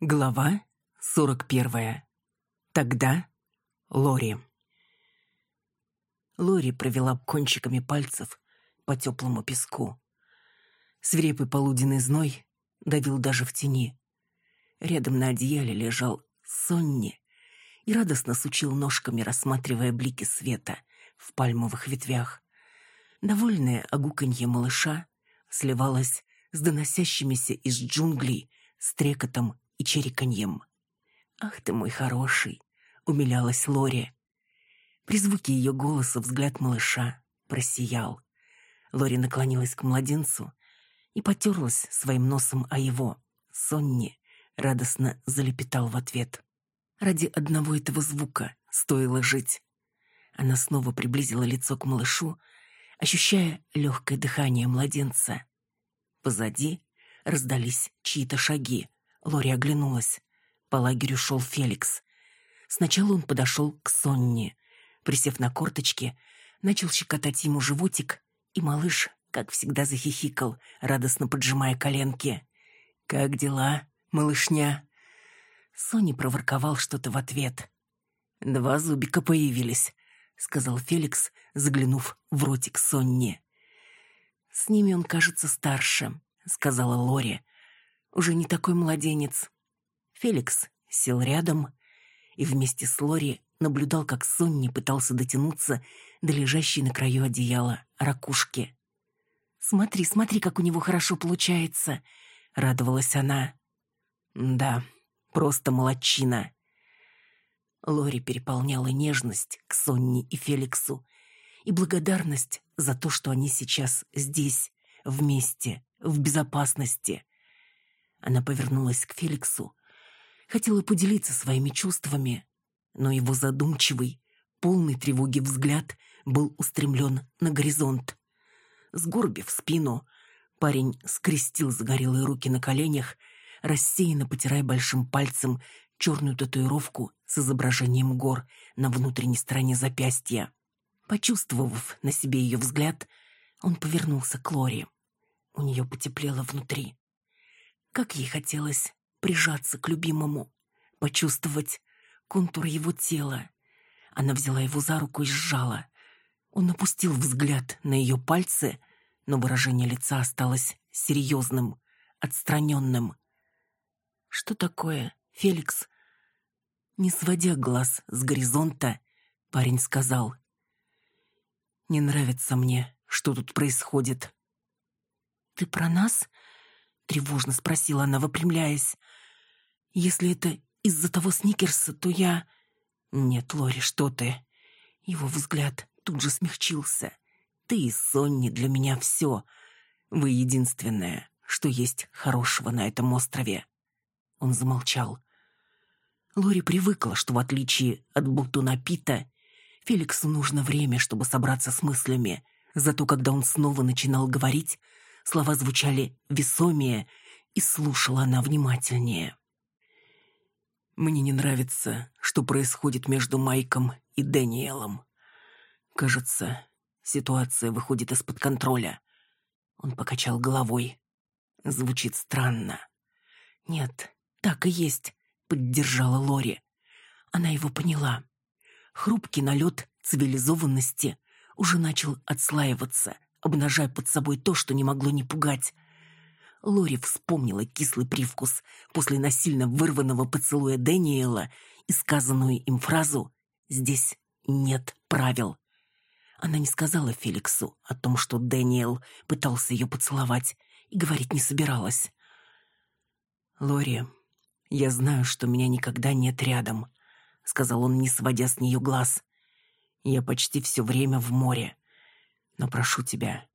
Глава 41. Тогда Лори. Лори провела кончиками пальцев по теплому песку. Свирепый полуденный зной давил даже в тени. Рядом на одеяле лежал Сонни и радостно сучил ножками, рассматривая блики света в пальмовых ветвях. Довольное огуканье малыша сливалось с доносящимися из джунглей стрекотом и чириканьем. «Ах ты мой хороший!» — умилялась Лори. При звуке ее голоса взгляд малыша просиял. Лори наклонилась к младенцу и потерлась своим носом о его. Сонни радостно залепетал в ответ. Ради одного этого звука стоило жить. Она снова приблизила лицо к малышу, ощущая легкое дыхание младенца. Позади раздались чьи-то шаги. Лори оглянулась. По лагерю шел Феликс. Сначала он подошел к Сонне. Присев на корточки, начал щекотать ему животик, и малыш, как всегда, захихикал, радостно поджимая коленки. «Как дела, малышня?» Сони проворковал что-то в ответ. «Два зубика появились», — сказал Феликс, заглянув в ротик Сонни. «С ними он кажется старше», — сказала Лори уже не такой младенец. Феликс сел рядом и вместе с Лори наблюдал, как Сонни пытался дотянуться до лежащей на краю одеяла ракушки. «Смотри, смотри, как у него хорошо получается!» — радовалась она. «Да, просто молодчина!» Лори переполняла нежность к Сонни и Феликсу и благодарность за то, что они сейчас здесь, вместе, в безопасности. Она повернулась к Феликсу. Хотела поделиться своими чувствами, но его задумчивый, полный тревоги взгляд был устремлен на горизонт. Сгорбив спину, парень скрестил загорелые руки на коленях, рассеянно потирая большим пальцем черную татуировку с изображением гор на внутренней стороне запястья. Почувствовав на себе ее взгляд, он повернулся к Лори. У нее потеплело внутри. Как ей хотелось прижаться к любимому, почувствовать контур его тела. Она взяла его за руку и сжала. Он опустил взгляд на ее пальцы, но выражение лица осталось серьезным, отстраненным. «Что такое, Феликс?» Не сводя глаз с горизонта, парень сказал. «Не нравится мне, что тут происходит». «Ты про нас?» Тревожно спросила она, выпрямляясь. «Если это из-за того сникерса, то я...» «Нет, Лори, что ты?» Его взгляд тут же смягчился. «Ты и Сонни для меня все. Вы единственное, что есть хорошего на этом острове». Он замолчал. Лори привыкла, что в отличие от Бутуна Пита, Феликсу нужно время, чтобы собраться с мыслями. Зато когда он снова начинал говорить, Слова звучали весомее, и слушала она внимательнее. «Мне не нравится, что происходит между Майком и Дэниелом. Кажется, ситуация выходит из-под контроля». Он покачал головой. Звучит странно. «Нет, так и есть», — поддержала Лори. Она его поняла. Хрупкий налет цивилизованности уже начал отслаиваться — обнажая под собой то, что не могло не пугать. Лори вспомнила кислый привкус после насильно вырванного поцелуя Дэниела и сказанную им фразу «Здесь нет правил». Она не сказала Феликсу о том, что Дэниел пытался ее поцеловать, и говорить не собиралась. «Лори, я знаю, что меня никогда нет рядом», — сказал он, не сводя с нее глаз. «Я почти все время в море но прошу тебя,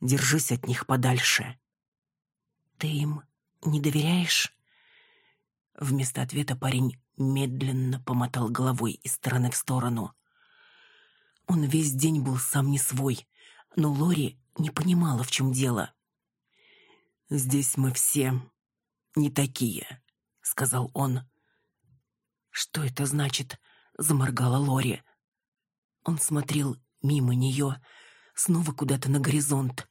держись от них подальше». «Ты им не доверяешь?» Вместо ответа парень медленно помотал головой из стороны в сторону. Он весь день был сам не свой, но Лори не понимала, в чем дело. «Здесь мы все не такие», — сказал он. «Что это значит?» — заморгала Лори. Он смотрел мимо нее, снова куда-то на горизонт.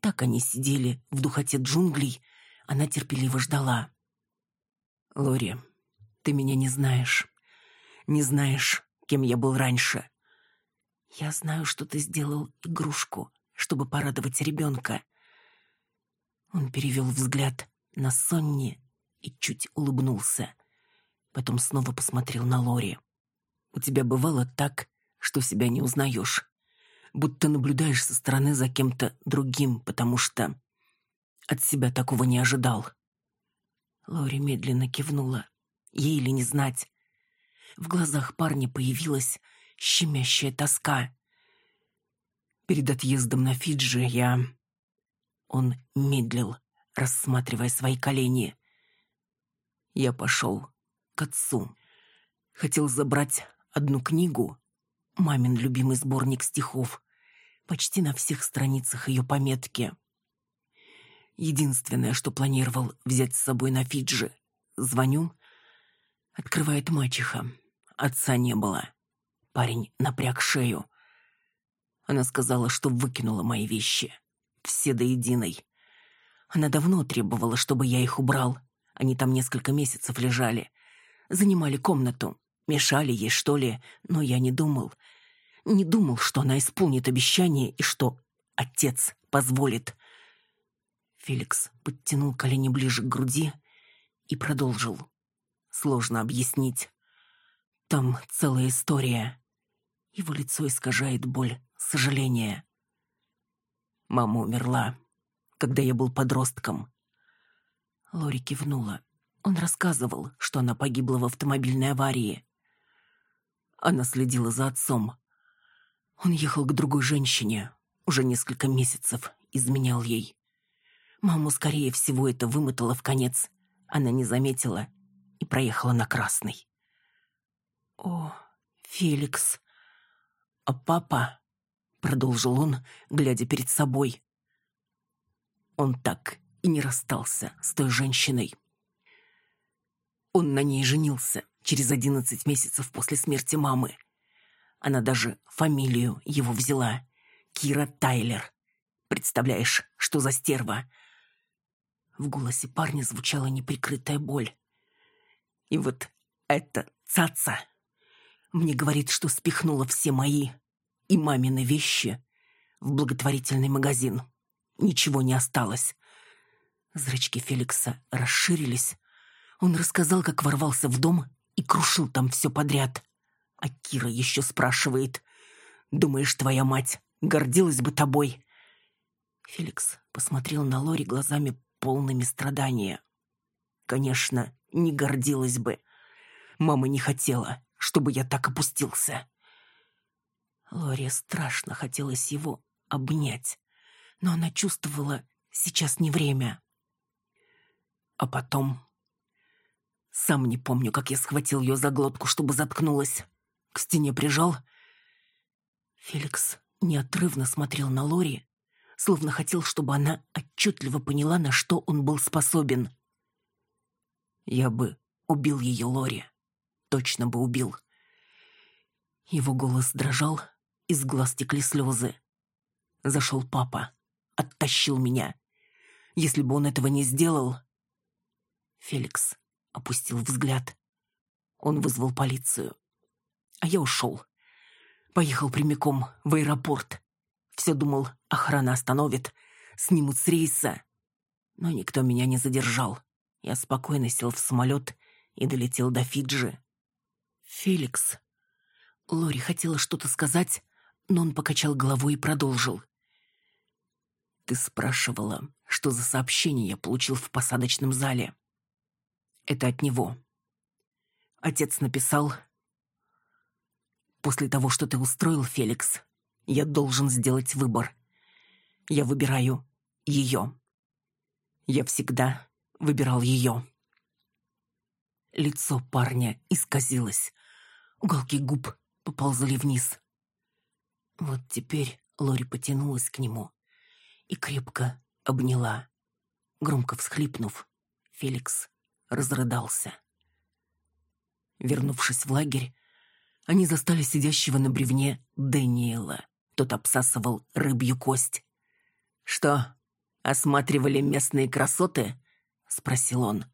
Так они сидели в духоте джунглей, она терпеливо ждала. Лори, ты меня не знаешь. Не знаешь, кем я был раньше. Я знаю, что ты сделал игрушку, чтобы порадовать ребенка. Он перевел взгляд на Сонни и чуть улыбнулся. Потом снова посмотрел на Лори. «У тебя бывало так, что себя не узнаешь. Будто наблюдаешь со стороны за кем-то другим, потому что от себя такого не ожидал». Лори медленно кивнула. Ей ли не знать. В глазах парня появилась щемящая тоска. Перед отъездом на Фиджи я... Он медлил, рассматривая свои колени. Я пошел к отцу. Хотел забрать одну книгу, мамин любимый сборник стихов, почти на всех страницах ее пометки. Единственное, что планировал взять с собой на Фиджи. Звоню. Открывает мачеха. Отца не было. Парень напряг шею. Она сказала, что выкинула мои вещи. Все до единой. Она давно требовала, чтобы я их убрал. Они там несколько месяцев лежали. Занимали комнату. Мешали ей, что ли, но я не думал. Не думал, что она исполнит обещание и что отец позволит. Феликс подтянул колени ближе к груди и продолжил. Сложно объяснить. Там целая история. Его лицо искажает боль, сожаление. Мама умерла, когда я был подростком. Лори кивнула. Он рассказывал, что она погибла в автомобильной аварии. Она следила за отцом. Он ехал к другой женщине, уже несколько месяцев изменял ей. Маму, скорее всего, это вымотало в конец. Она не заметила и проехала на красный. «О, Феликс!» «А папа?» — продолжил он, глядя перед собой. Он так и не расстался с той женщиной. Он на ней женился через одиннадцать месяцев после смерти мамы. Она даже фамилию его взяла. Кира Тайлер. Представляешь, что за стерва? В голосе парня звучала неприкрытая боль. И вот эта цаца мне говорит, что спихнула все мои и мамины вещи в благотворительный магазин. Ничего не осталось. Зрачки Феликса расширились. Он рассказал, как ворвался в дом и крушил там все подряд. А Кира еще спрашивает. «Думаешь, твоя мать гордилась бы тобой?» Феликс посмотрел на Лори глазами полными страдания. Конечно, не гордилась бы. Мама не хотела, чтобы я так опустился. Лоре страшно хотелось его обнять, но она чувствовала, сейчас не время. А потом... Сам не помню, как я схватил ее за глотку, чтобы заткнулась. К стене прижал. Феликс неотрывно смотрел на Лори, словно хотел, чтобы она отчетливо поняла, на что он был способен. Я бы убил ее, Лори. Точно бы убил. Его голос дрожал, из глаз текли слезы. Зашел папа, оттащил меня. Если бы он этого не сделал... Феликс опустил взгляд. Он вызвал полицию. А я ушел. Поехал прямиком в аэропорт. Все думал, охрана остановит, снимут с рейса. Но никто меня не задержал. Я спокойно сел в самолет и долетел до Фиджи. «Феликс». Лори хотела что-то сказать, но он покачал головой и продолжил. «Ты спрашивала, что за сообщение я получил в посадочном зале. Это от него. Отец написал... После того, что ты устроил, Феликс, я должен сделать выбор. Я выбираю ее. Я всегда выбирал ее. Лицо парня исказилось. Уголки губ поползли вниз. Вот теперь Лори потянулась к нему и крепко обняла. Громко всхлипнув, Феликс разрыдался. Вернувшись в лагерь, они застали сидящего на бревне Дэниела. Тот обсасывал рыбью кость. «Что, осматривали местные красоты?» — спросил он.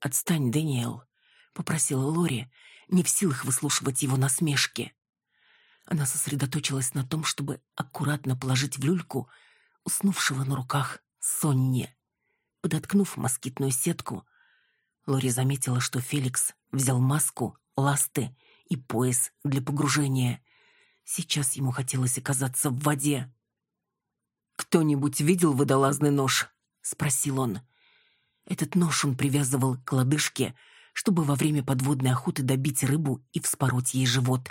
«Отстань, Дэниел», — попросила Лори, не в силах выслушивать его насмешки. Она сосредоточилась на том, чтобы аккуратно положить в люльку уснувшего на руках Сонни. Подоткнув москитную сетку, Лори заметила, что Феликс взял маску, ласты и пояс для погружения. Сейчас ему хотелось оказаться в воде. «Кто-нибудь видел водолазный нож?» — спросил он. Этот нож он привязывал к лодыжке, чтобы во время подводной охоты добить рыбу и вспороть ей живот.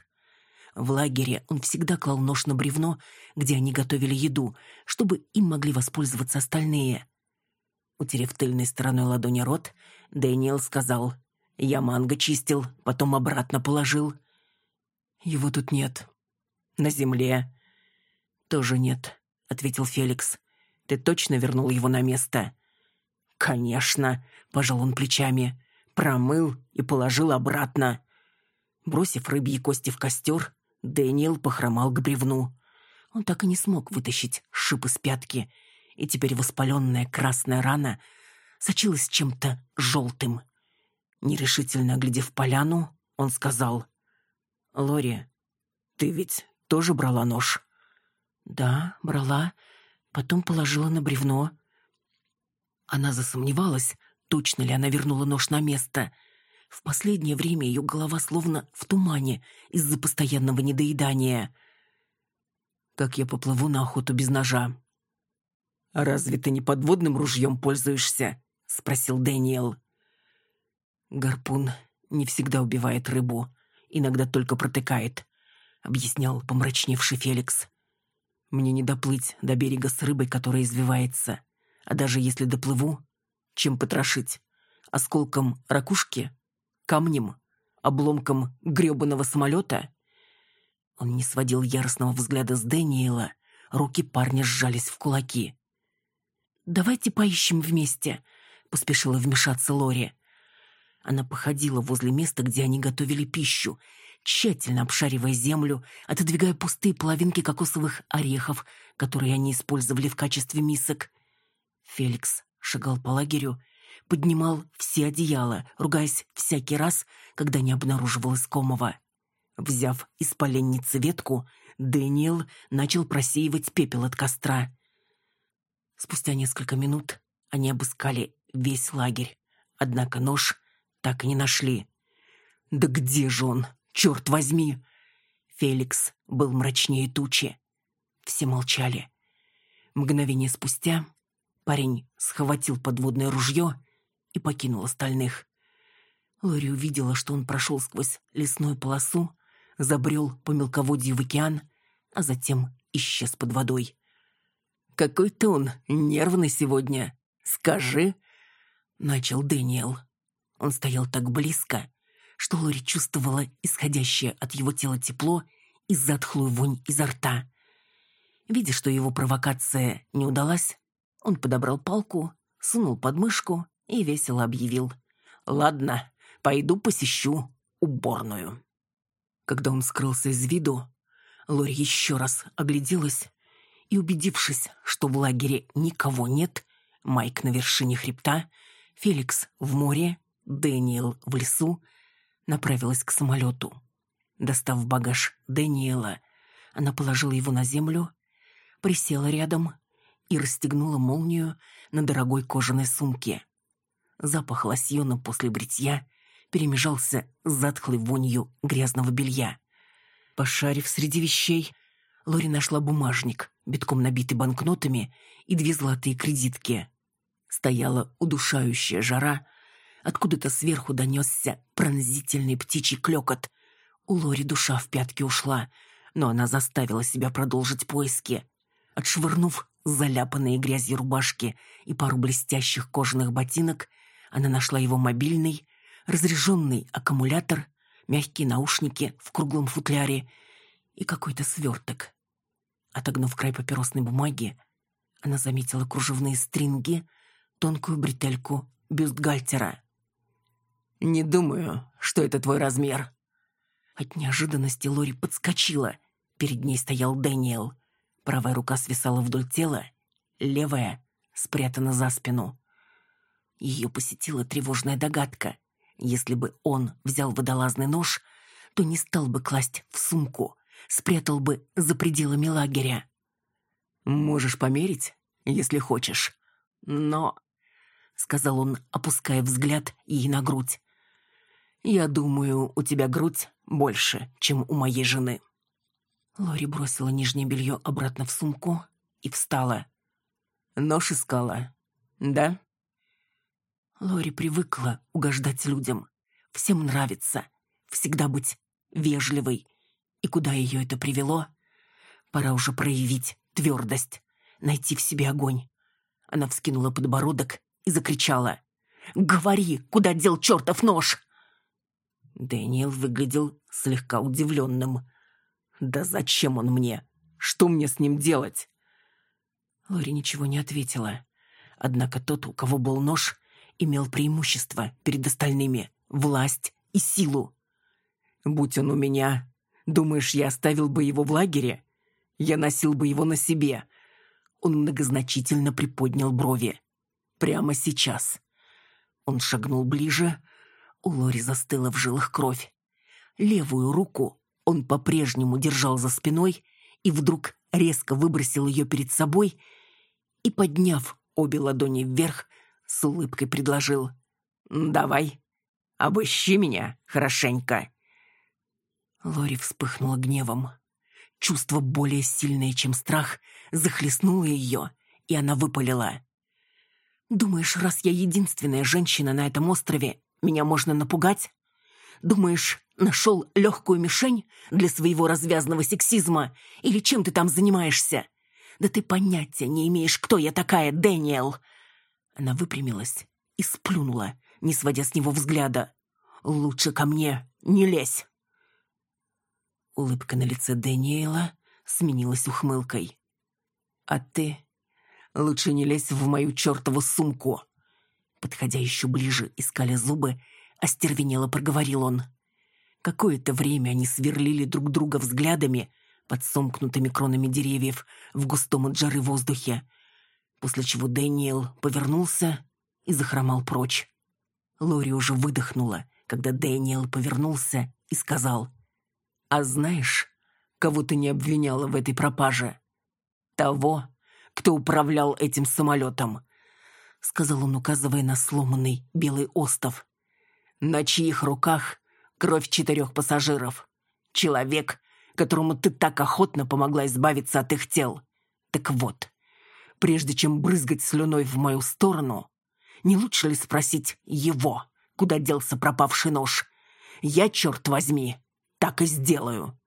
В лагере он всегда клал нож на бревно, где они готовили еду, чтобы им могли воспользоваться остальные. Утерев тыльной стороной ладони рот, Дэниел сказал, «Я манго чистил, потом обратно положил». «Его тут нет». «На земле». «Тоже нет», — ответил Феликс. «Ты точно вернул его на место?» «Конечно», — пожал он плечами. «Промыл и положил обратно». Бросив рыбьи кости в костер, Дэниел похромал к бревну. Он так и не смог вытащить шип из пятки, и теперь воспаленная красная рана сочилась чем-то желтым. Нерешительно оглядев поляну, он сказал, «Лори, ты ведь тоже брала нож?» «Да, брала, потом положила на бревно». Она засомневалась, точно ли она вернула нож на место — в последнее время ее голова словно в тумане из-за постоянного недоедания. Как я поплыву на охоту без ножа? «А разве ты не подводным ружьем пользуешься?» — спросил Дэниел. «Гарпун не всегда убивает рыбу, иногда только протыкает», — объяснял помрачневший Феликс. «Мне не доплыть до берега с рыбой, которая извивается. А даже если доплыву, чем потрошить? Осколком ракушки камнем, обломком грёбаного самолета? Он не сводил яростного взгляда с Дэниела, руки парня сжались в кулаки. «Давайте поищем вместе», — поспешила вмешаться Лори. Она походила возле места, где они готовили пищу, тщательно обшаривая землю, отодвигая пустые половинки кокосовых орехов, которые они использовали в качестве мисок. Феликс шагал по лагерю, поднимал все одеяла, ругаясь всякий раз, когда не обнаруживал искомого. Взяв из поленницы ветку, Дэниел начал просеивать пепел от костра. Спустя несколько минут они обыскали весь лагерь, однако нож так и не нашли. «Да где же он? Черт возьми!» Феликс был мрачнее тучи. Все молчали. Мгновение спустя парень схватил подводное ружье и покинул остальных. Лори увидела, что он прошел сквозь лесную полосу, забрел по мелководью в океан, а затем исчез под водой. «Какой-то он нервный сегодня. Скажи!» — начал Дэниел. Он стоял так близко, что Лори чувствовала исходящее от его тела тепло и затхлую вонь изо рта. Видя, что его провокация не удалась, он подобрал палку, сунул под мышку и весело объявил. «Ладно, пойду посещу уборную». Когда он скрылся из виду, Лори еще раз огляделась и, убедившись, что в лагере никого нет, Майк на вершине хребта, Феликс в море, Дэниел в лесу, направилась к самолету. Достав багаж Дэниела, она положила его на землю, присела рядом и расстегнула молнию на дорогой кожаной сумке. Запах лосьона после бритья перемежался с затхлой вонью грязного белья. Пошарив среди вещей, Лори нашла бумажник, битком набитый банкнотами, и две золотые кредитки. Стояла удушающая жара, откуда-то сверху донесся пронзительный птичий клёкот. У Лори душа в пятки ушла, но она заставила себя продолжить поиски. Отшвырнув заляпанные грязью рубашки и пару блестящих кожаных ботинок, она нашла его мобильный, разряженный аккумулятор, мягкие наушники в круглом футляре и какой-то сверток. Отогнув край папиросной бумаги, она заметила кружевные стринги, тонкую бретельку бюстгальтера. «Не думаю, что это твой размер». От неожиданности Лори подскочила. Перед ней стоял Дэниел. Правая рука свисала вдоль тела, левая спрятана за спину. Ее посетила тревожная догадка. Если бы он взял водолазный нож, то не стал бы класть в сумку, спрятал бы за пределами лагеря. «Можешь померить, если хочешь. Но...» — сказал он, опуская взгляд ей на грудь. «Я думаю, у тебя грудь больше, чем у моей жены». Лори бросила нижнее белье обратно в сумку и встала. Нож искала. Да? Лори привыкла угождать людям. Всем нравится. Всегда быть вежливой. И куда ее это привело? Пора уже проявить твердость. Найти в себе огонь. Она вскинула подбородок и закричала. «Говори, куда дел чертов нож!» Дэниел выглядел слегка удивленным. «Да зачем он мне? Что мне с ним делать?» Лори ничего не ответила. Однако тот, у кого был нож, имел преимущество перед остальными — власть и силу. «Будь он у меня, думаешь, я оставил бы его в лагере? Я носил бы его на себе». Он многозначительно приподнял брови. «Прямо сейчас». Он шагнул ближе. У Лори застыла в жилах кровь. Левую руку он по-прежнему держал за спиной и вдруг резко выбросил ее перед собой и, подняв обе ладони вверх, с улыбкой предложил «Давай, обыщи меня хорошенько». Лори вспыхнула гневом. Чувство более сильное, чем страх, захлестнуло ее, и она выпалила. «Думаешь, раз я единственная женщина на этом острове, меня можно напугать? Думаешь, нашел легкую мишень для своего развязного сексизма? Или чем ты там занимаешься? Да ты понятия не имеешь, кто я такая, Дэниел!» Она выпрямилась и сплюнула, не сводя с него взгляда. «Лучше ко мне не лезь!» Улыбка на лице Дэниела сменилась ухмылкой. «А ты лучше не лезь в мою чертову сумку!» Подходя еще ближе, искали зубы, остервенело проговорил он. Какое-то время они сверлили друг друга взглядами под сомкнутыми кронами деревьев в густом от жары воздухе, после чего Дэниел повернулся и захромал прочь. Лори уже выдохнула, когда Дэниел повернулся и сказал, «А знаешь, кого ты не обвиняла в этой пропаже? Того, кто управлял этим самолетом», — сказал он, указывая на сломанный белый остов. «На чьих руках кровь четырех пассажиров? Человек, которому ты так охотно помогла избавиться от их тел. Так вот, прежде чем брызгать слюной в мою сторону, не лучше ли спросить его, куда делся пропавший нож? Я, черт возьми, так и сделаю.